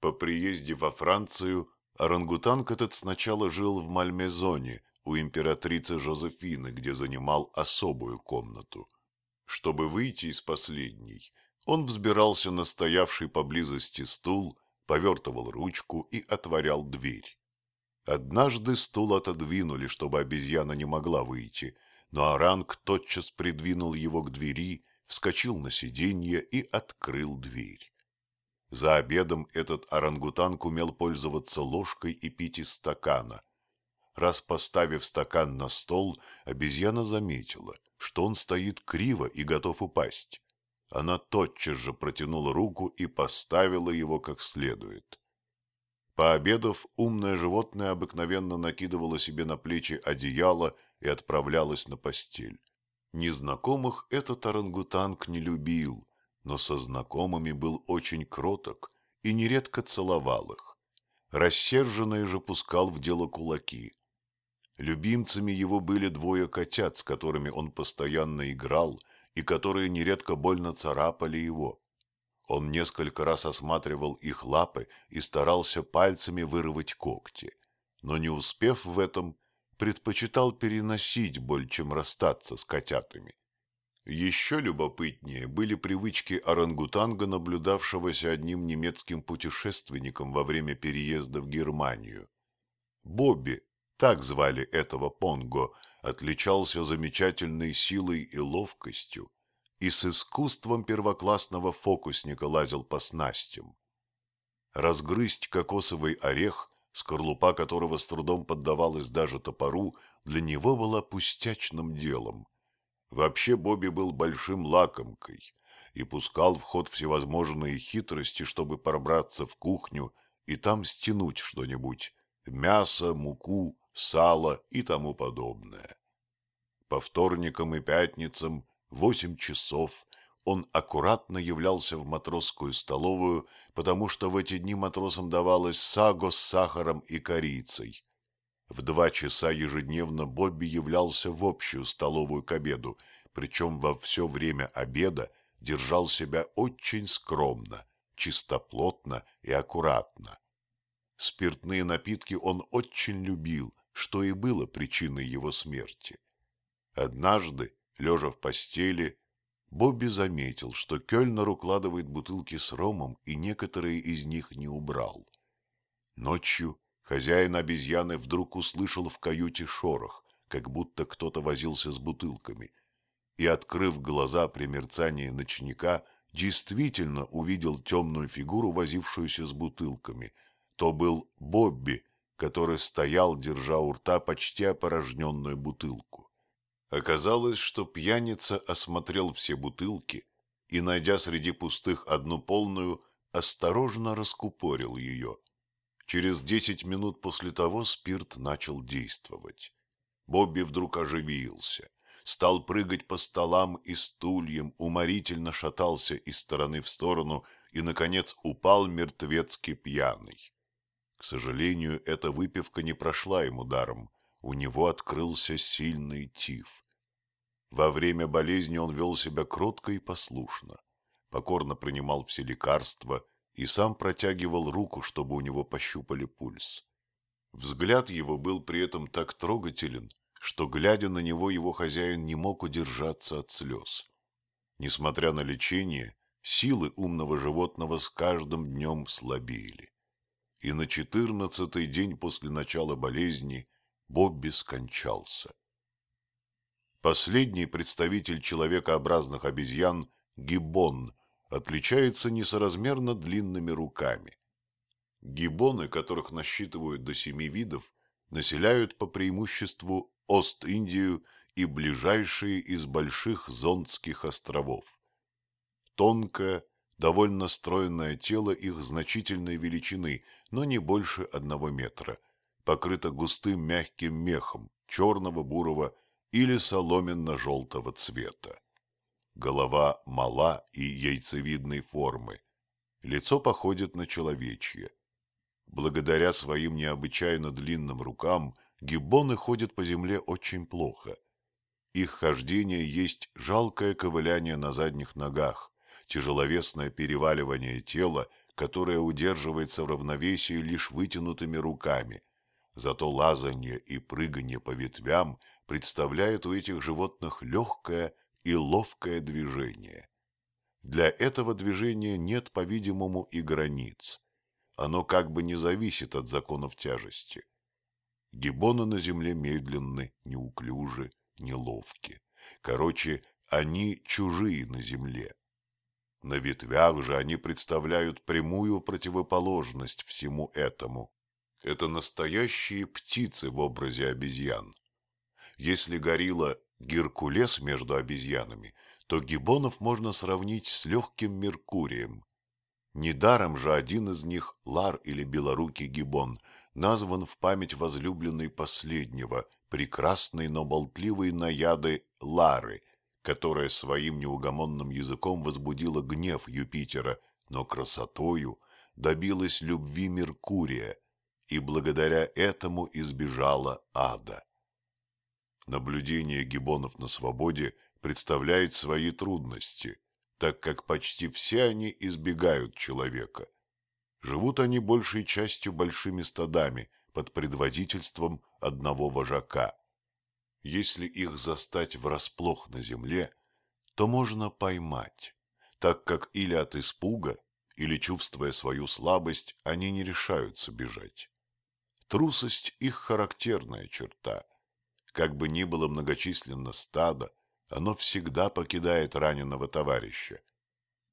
По приезде во Францию орангутанг этот сначала жил в Мальмезоне у императрицы Жозефины, где занимал особую комнату. Чтобы выйти из последней, он взбирался на стоявший поблизости стул, повертывал ручку и отворял дверь. Однажды стул отодвинули, чтобы обезьяна не могла выйти, но оранг тотчас придвинул его к двери, вскочил на сиденье и открыл дверь. За обедом этот орангутанг умел пользоваться ложкой и пить из стакана. Раз поставив стакан на стол, обезьяна заметила, что он стоит криво и готов упасть. Она тотчас же протянула руку и поставила его как следует. Пообедав, умное животное обыкновенно накидывало себе на плечи одеяло и отправлялось на постель. Незнакомых этот орангутанг не любил, но со знакомыми был очень кроток и нередко целовал их. Рассерженный же пускал в дело кулаки. Любимцами его были двое котят, с которыми он постоянно играл и которые нередко больно царапали его. Он несколько раз осматривал их лапы и старался пальцами вырвать когти, но не успев в этом, предпочитал переносить боль, чем расстаться с котятами. Еще любопытнее были привычки орангутанга, наблюдавшегося одним немецким путешественником во время переезда в Германию. Бобби, так звали этого Понго, отличался замечательной силой и ловкостью и с искусством первоклассного фокусника лазил по снастям. Разгрызть кокосовый орех, скорлупа которого с трудом поддавалась даже топору, для него была пустячным делом. Вообще Бобби был большим лакомкой и пускал в ход всевозможные хитрости, чтобы пробраться в кухню и там стянуть что-нибудь – мясо, муку, сало и тому подобное. По вторникам и пятницам восемь часов он аккуратно являлся в матросскую столовую, потому что в эти дни матросам давалось саго с сахаром и корицей. В два часа ежедневно Бобби являлся в общую столовую к обеду, причем во все время обеда держал себя очень скромно, чистоплотно и аккуратно. Спиртные напитки он очень любил, что и было причиной его смерти. Однажды, лежа в постели, Бобби заметил, что Кёльнер укладывает бутылки с ромом и некоторые из них не убрал. Ночью хозяин обезьяны вдруг услышал в каюте шорох, как будто кто-то возился с бутылками, и, открыв глаза при мерцании ночника, действительно увидел темную фигуру, возившуюся с бутылками. То был Бобби, который стоял, держа у рта почти опорожненную бутылку. Оказалось, что пьяница осмотрел все бутылки и, найдя среди пустых одну полную, осторожно раскупорил ее. Через десять минут после того спирт начал действовать. Бобби вдруг оживился, стал прыгать по столам и стульям, уморительно шатался из стороны в сторону и, наконец, упал мертвецки пьяный. К сожалению, эта выпивка не прошла ему даром. У него открылся сильный тиф. Во время болезни он вел себя кротко и послушно, покорно принимал все лекарства и сам протягивал руку, чтобы у него пощупали пульс. Взгляд его был при этом так трогателен, что, глядя на него, его хозяин не мог удержаться от слез. Несмотря на лечение, силы умного животного с каждым днем слабели и на четырнадцатый день после начала болезни Бобби скончался. Последний представитель человекообразных обезьян, гиббон, отличается несоразмерно длинными руками. Гиббоны, которых насчитывают до семи видов, населяют по преимуществу Ост-Индию и ближайшие из больших зондских островов. Тонкая, довольно стройное тело их значительной величины, но не больше одного метра, покрыто густым мягким мехом черного, бурого или соломенно-желтого цвета. Голова мала и яйцевидной формы. Лицо походит на человечье. Благодаря своим необычайно длинным рукам гиббоны ходят по земле очень плохо. Их хождение есть жалкое ковыляние на задних ногах, тяжеловесное переваливание тела, которая удерживается в равновесии лишь вытянутыми руками. Зато лазанье и прыганье по ветвям представляет у этих животных легкое и ловкое движение. Для этого движения нет, по-видимому, и границ. Оно как бы не зависит от законов тяжести. Гиббоны на земле медленны, неуклюжи, неловки. Короче, они чужие на земле. На ветвях же они представляют прямую противоположность всему этому. Это настоящие птицы в образе обезьян. Если горилла Геркулес между обезьянами, то гиббонов можно сравнить с легким Меркурием. Недаром же один из них, Лар или Белорукий гиббон, назван в память возлюбленной последнего, прекрасной, но болтливой наяды Лары, которая своим неугомонным языком возбудила гнев Юпитера, но красотою добилась любви Меркурия и благодаря этому избежала ада. Наблюдение гиббонов на свободе представляет свои трудности, так как почти все они избегают человека. Живут они большей частью большими стадами под предводительством одного вожака. Если их застать врасплох на земле, то можно поймать, так как или от испуга, или чувствуя свою слабость, они не решаются бежать. Трусость – их характерная черта. Как бы ни было многочисленно стадо, оно всегда покидает раненого товарища.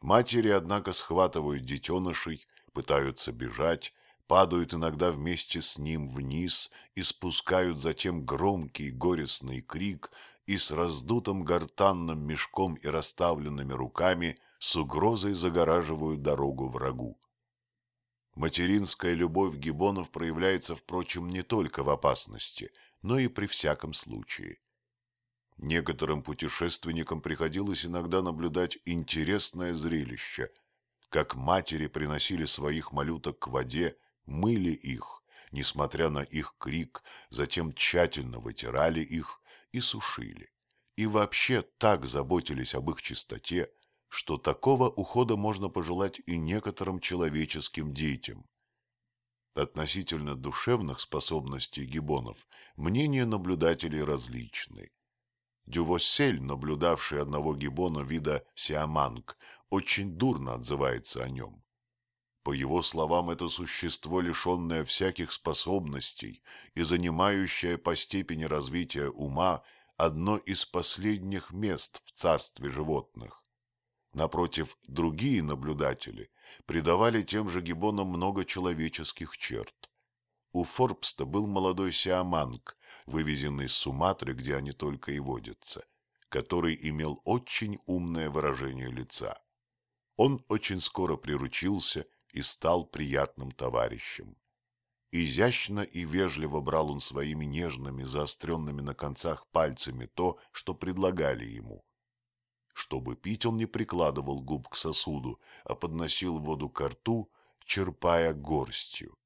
Матери, однако, схватывают детенышей, пытаются бежать, падают иногда вместе с ним вниз и спускают затем громкий горестный крик и с раздутым гортанным мешком и расставленными руками с угрозой загораживают дорогу врагу. Материнская любовь гибонов проявляется, впрочем, не только в опасности, но и при всяком случае. Некоторым путешественникам приходилось иногда наблюдать интересное зрелище, как матери приносили своих малюток к воде, мыли их, несмотря на их крик, затем тщательно вытирали их и сушили. И вообще так заботились об их чистоте, что такого ухода можно пожелать и некоторым человеческим детям. Относительно душевных способностей гибонов мнения наблюдателей различны. Дювоссель, наблюдавший одного гибона вида сиаманг, очень дурно отзывается о нем. По его словам, это существо, лишенное всяких способностей и занимающее по степени развития ума одно из последних мест в царстве животных. Напротив, другие наблюдатели придавали тем же гибонам много человеческих черт. У Форбста был молодой сиаманг, вывезенный с Суматры, где они только и водятся, который имел очень умное выражение лица. Он очень скоро приручился и стал приятным товарищем. Изящно и вежливо брал он своими нежными, заостренными на концах пальцами то, что предлагали ему. Чтобы пить, он не прикладывал губ к сосуду, а подносил воду к рту, черпая горстью.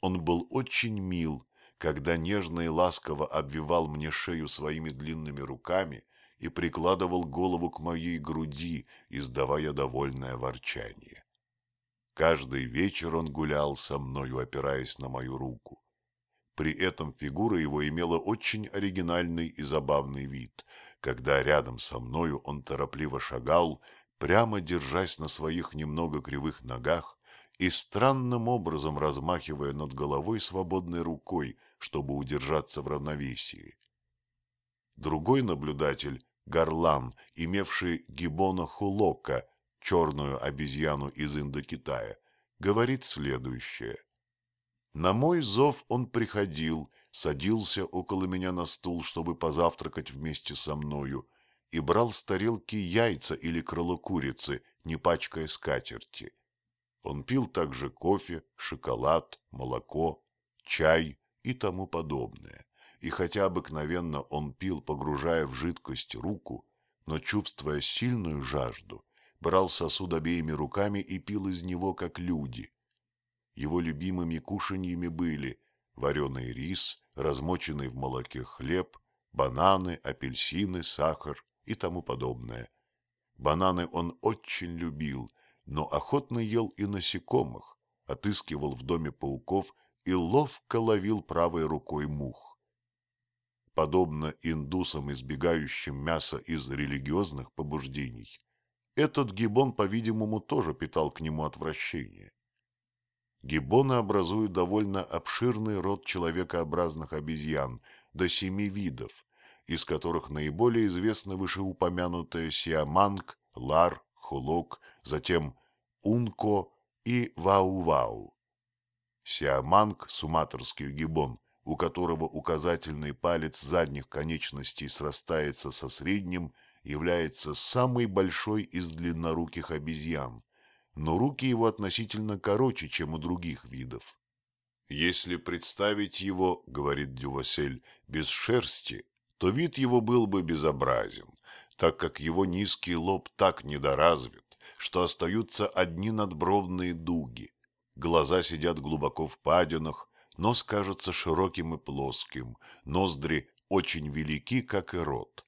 Он был очень мил, когда нежно и ласково обвивал мне шею своими длинными руками и прикладывал голову к моей груди, издавая довольное ворчание. Каждый вечер он гулял со мною, опираясь на мою руку. При этом фигура его имела очень оригинальный и забавный вид, когда рядом со мною он торопливо шагал, прямо держась на своих немного кривых ногах и странным образом размахивая над головой свободной рукой, чтобы удержаться в равновесии. Другой наблюдатель, Гарлан, имевший гибона хулока, черную обезьяну из Индокитая, говорит следующее. На мой зов он приходил, садился около меня на стул, чтобы позавтракать вместе со мною, и брал с тарелки яйца или крыло курицы, не пачкая скатерти. Он пил также кофе, шоколад, молоко, чай и тому подобное. И хотя обыкновенно он пил, погружая в жидкость руку, но чувствуя сильную жажду, брал сосуд обеими руками и пил из него, как люди. Его любимыми кушаньями были вареный рис, размоченный в молоке хлеб, бананы, апельсины, сахар и тому подобное. Бананы он очень любил, но охотно ел и насекомых, отыскивал в доме пауков и ловко ловил правой рукой мух. Подобно индусам, избегающим мяса из религиозных побуждений, этот гиббон, по-видимому, тоже питал к нему отвращение. Гиббоны образуют довольно обширный род человекообразных обезьян, до семи видов, из которых наиболее известны вышеупомянутые сиаманг, лар, хулок, затем унко и вау-вау. Сиаманг – суматорский гиббон, у которого указательный палец задних конечностей срастается со средним, является самой большой из длинноруких обезьян, но руки его относительно короче, чем у других видов. Если представить его, говорит Дювасель, без шерсти, то вид его был бы безобразен, так как его низкий лоб так недоразвит, что остаются одни надбровные дуги. Глаза сидят глубоко в падинах, нос кажется широким и плоским, ноздри очень велики, как и рот.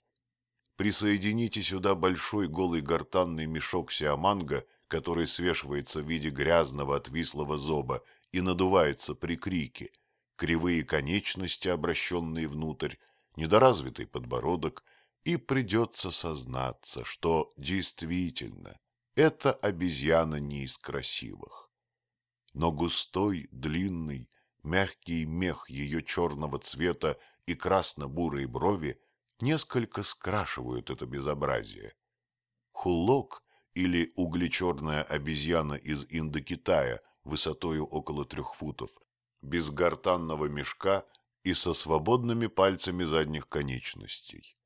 Присоедините сюда большой голый гортанный мешок сиаманга, который свешивается в виде грязного отвислого зоба и надувается при крике, кривые конечности, обращенные внутрь, недоразвитый подбородок, и придется сознаться, что действительно эта обезьяна не из красивых. Но густой, длинный, мягкий мех ее черного цвета и красно-бурые брови несколько скрашивают это безобразие. Хулок или углекерная обезьяна из Индокитая высотою около трех футов, без гортанного мешка и со свободными пальцами задних конечностей.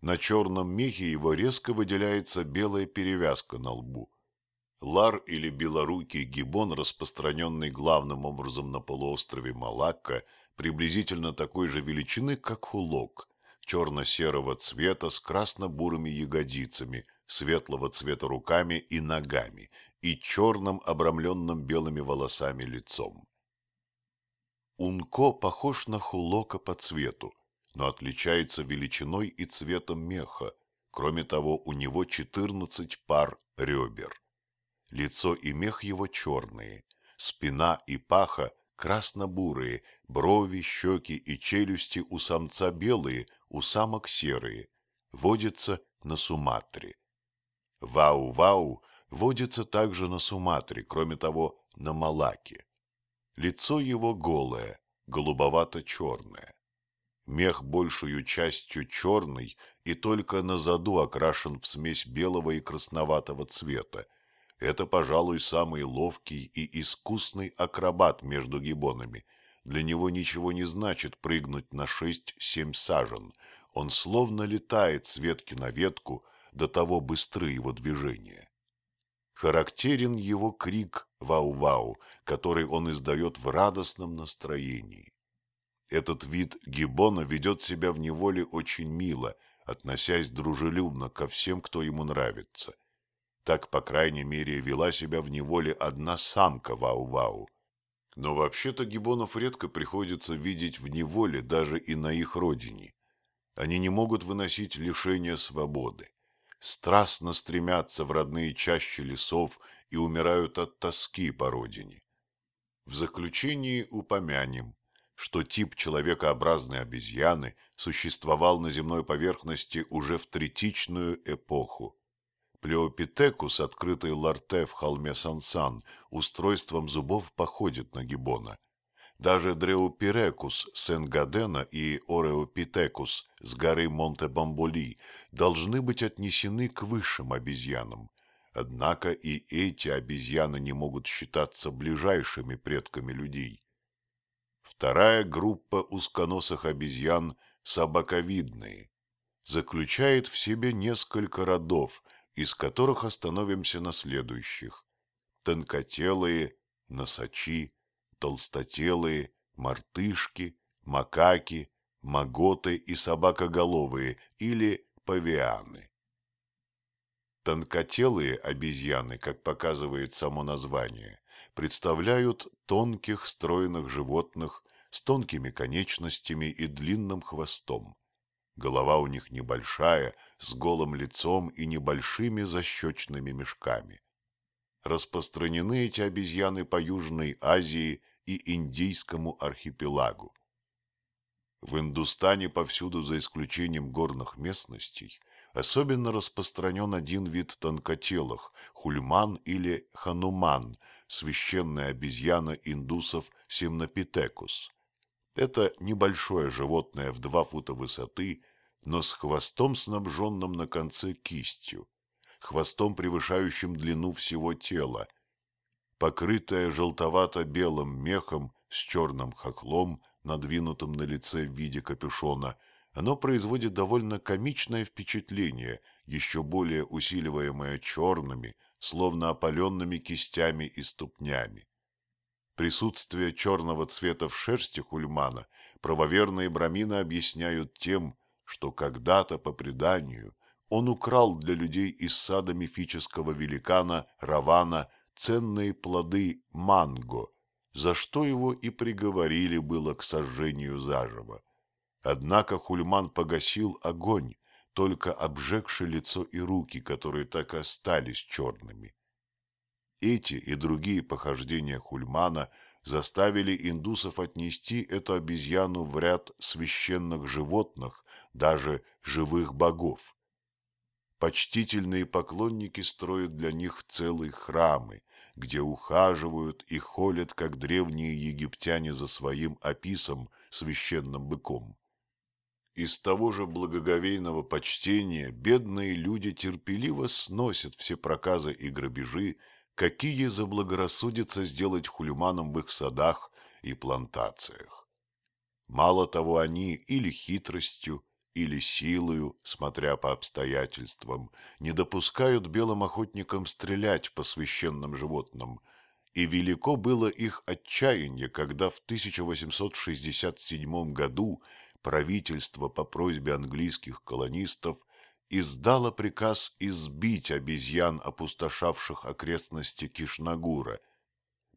На черном мехе его резко выделяется белая перевязка на лбу. Лар или белорукий гибон, распространенный главным образом на полуострове Малакка, приблизительно такой же величины, как хулок, черно-серого цвета с красно-бурыми ягодицами, светлого цвета руками и ногами и черным обрамленным белыми волосами лицом. Унко похож на хулока по цвету, но отличается величиной и цветом меха. Кроме того, у него 14 пар ребер. Лицо и мех его черные, спина и паха красно-бурые, брови, щеки и челюсти у самца белые, у самок серые. Водится на Суматре. Вау-вау водится также на Суматре, кроме того, на Малаке. Лицо его голое, голубовато-черное. Мех большую частью черный и только на заду окрашен в смесь белого и красноватого цвета. Это, пожалуй, самый ловкий и искусный акробат между гибонами. Для него ничего не значит прыгнуть на шесть-семь сажен. Он словно летает с ветки на ветку, до того быстры его движения. Характерен его крик «Вау-вау», который он издает в радостном настроении. Этот вид гиббона ведет себя в неволе очень мило, относясь дружелюбно ко всем, кто ему нравится. Так, по крайней мере, вела себя в неволе одна самка Вау-Вау. Но вообще-то гиббонов редко приходится видеть в неволе даже и на их родине. Они не могут выносить лишения свободы страстно стремятся в родные чащи лесов и умирают от тоски по родине. В заключении упомянем, что тип человекообразной обезьяны существовал на земной поверхности уже в третичную эпоху. Плеопитекус, открытый Ларте в холме Сансан, устройством зубов походит на гиббона. Даже Дреопирекус с Энгадена и Ореопитекус с горы Монте-Бамболи должны быть отнесены к высшим обезьянам. Однако и эти обезьяны не могут считаться ближайшими предками людей. Вторая группа узконосых обезьян – собаковидные. Заключает в себе несколько родов, из которых остановимся на следующих. Тонкотелые, носачи, толстотелые, мартышки, макаки, маготы и собакоголовые или павианы. Тонкотелые обезьяны, как показывает само название, представляют тонких стройных животных с тонкими конечностями и длинным хвостом. Голова у них небольшая, с голым лицом и небольшими защечными мешками. распространены эти обезьяны по Южной Азии и Индийскому архипелагу. В Индустане повсюду, за исключением горных местностей, особенно распространен один вид тонкотелых – хульман или хануман, священная обезьяна индусов Симнопитекус. Это небольшое животное в два фута высоты, но с хвостом, снабженным на конце кистью, хвостом, превышающим длину всего тела, покрытое желтовато-белым мехом с черным хохлом, надвинутым на лице в виде капюшона, оно производит довольно комичное впечатление, еще более усиливаемое черными, словно опаленными кистями и ступнями. Присутствие черного цвета в шерсти хульмана правоверные брамины объясняют тем, что когда-то, по преданию, он украл для людей из сада мифического великана Равана ценные плоды манго, за что его и приговорили было к сожжению заживо. Однако Хульман погасил огонь, только обжегши лицо и руки, которые так и остались черными. Эти и другие похождения Хульмана заставили индусов отнести эту обезьяну в ряд священных животных, даже живых богов. Почтительные поклонники строят для них целые храмы, где ухаживают и холят, как древние египтяне за своим описом, священным быком. Из того же благоговейного почтения бедные люди терпеливо сносят все проказы и грабежи, какие заблагорассудится сделать хулиманам в их садах и плантациях. Мало того, они или хитростью, или силою, смотря по обстоятельствам, не допускают белым охотникам стрелять по священным животным, и велико было их отчаяние, когда в 1867 году правительство по просьбе английских колонистов издало приказ избить обезьян, опустошавших окрестности Кишнагура.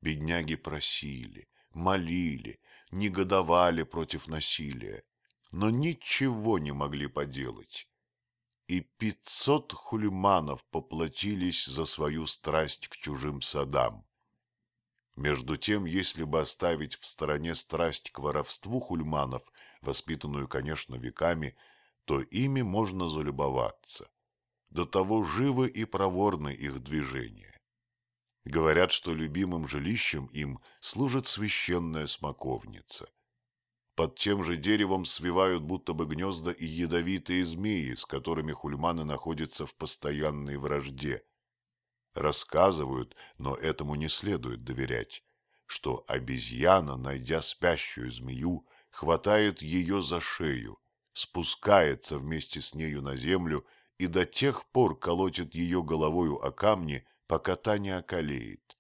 Бедняги просили, молили, негодовали против насилия но ничего не могли поделать. И пятьсот хулиманов поплатились за свою страсть к чужим садам. Между тем, если бы оставить в стороне страсть к воровству хульманов, воспитанную, конечно, веками, то ими можно залюбоваться. До того живы и проворны их движения. Говорят, что любимым жилищем им служит священная смоковница – под тем же деревом свивают будто бы гнезда и ядовитые змеи, с которыми хульманы находятся в постоянной вражде. Рассказывают, но этому не следует доверять, что обезьяна, найдя спящую змею, хватает ее за шею, спускается вместе с нею на землю и до тех пор колотит ее головою о камни, пока та не околеет.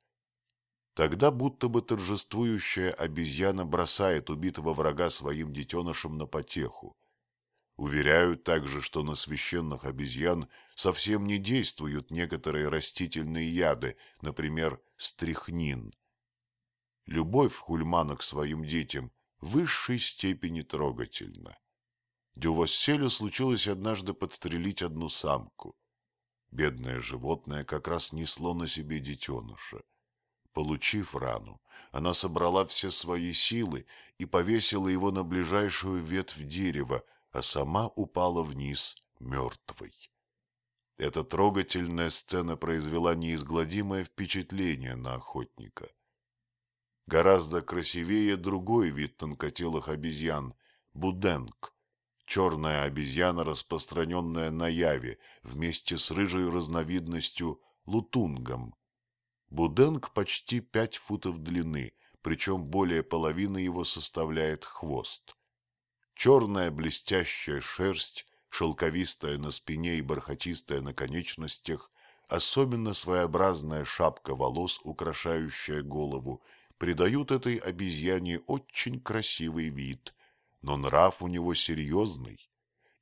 Тогда будто бы торжествующая обезьяна бросает убитого врага своим детенышам на потеху. Уверяют также, что на священных обезьян совсем не действуют некоторые растительные яды, например, стрихнин. Любовь Хульмана к своим детям в высшей степени трогательна. Дювосселю случилось однажды подстрелить одну самку. Бедное животное как раз несло на себе детеныша. Получив рану, она собрала все свои силы и повесила его на ближайшую ветвь дерева, а сама упала вниз мертвой. Эта трогательная сцена произвела неизгладимое впечатление на охотника. Гораздо красивее другой вид тонкотелых обезьян – буденг, черная обезьяна, распространенная на Яве, вместе с рыжей разновидностью – лутунгом. Буденг почти пять футов длины, причем более половины его составляет хвост. Черная блестящая шерсть, шелковистая на спине и бархатистая на конечностях, особенно своеобразная шапка волос, украшающая голову, придают этой обезьяне очень красивый вид, но нрав у него серьезный,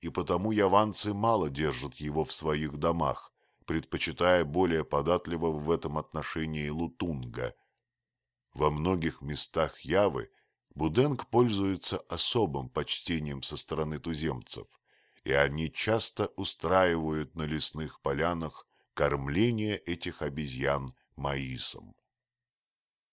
и потому яванцы мало держат его в своих домах, предпочитая более податливого в этом отношении лутунга. Во многих местах Явы Буденг пользуется особым почтением со стороны туземцев, и они часто устраивают на лесных полянах кормление этих обезьян маисом.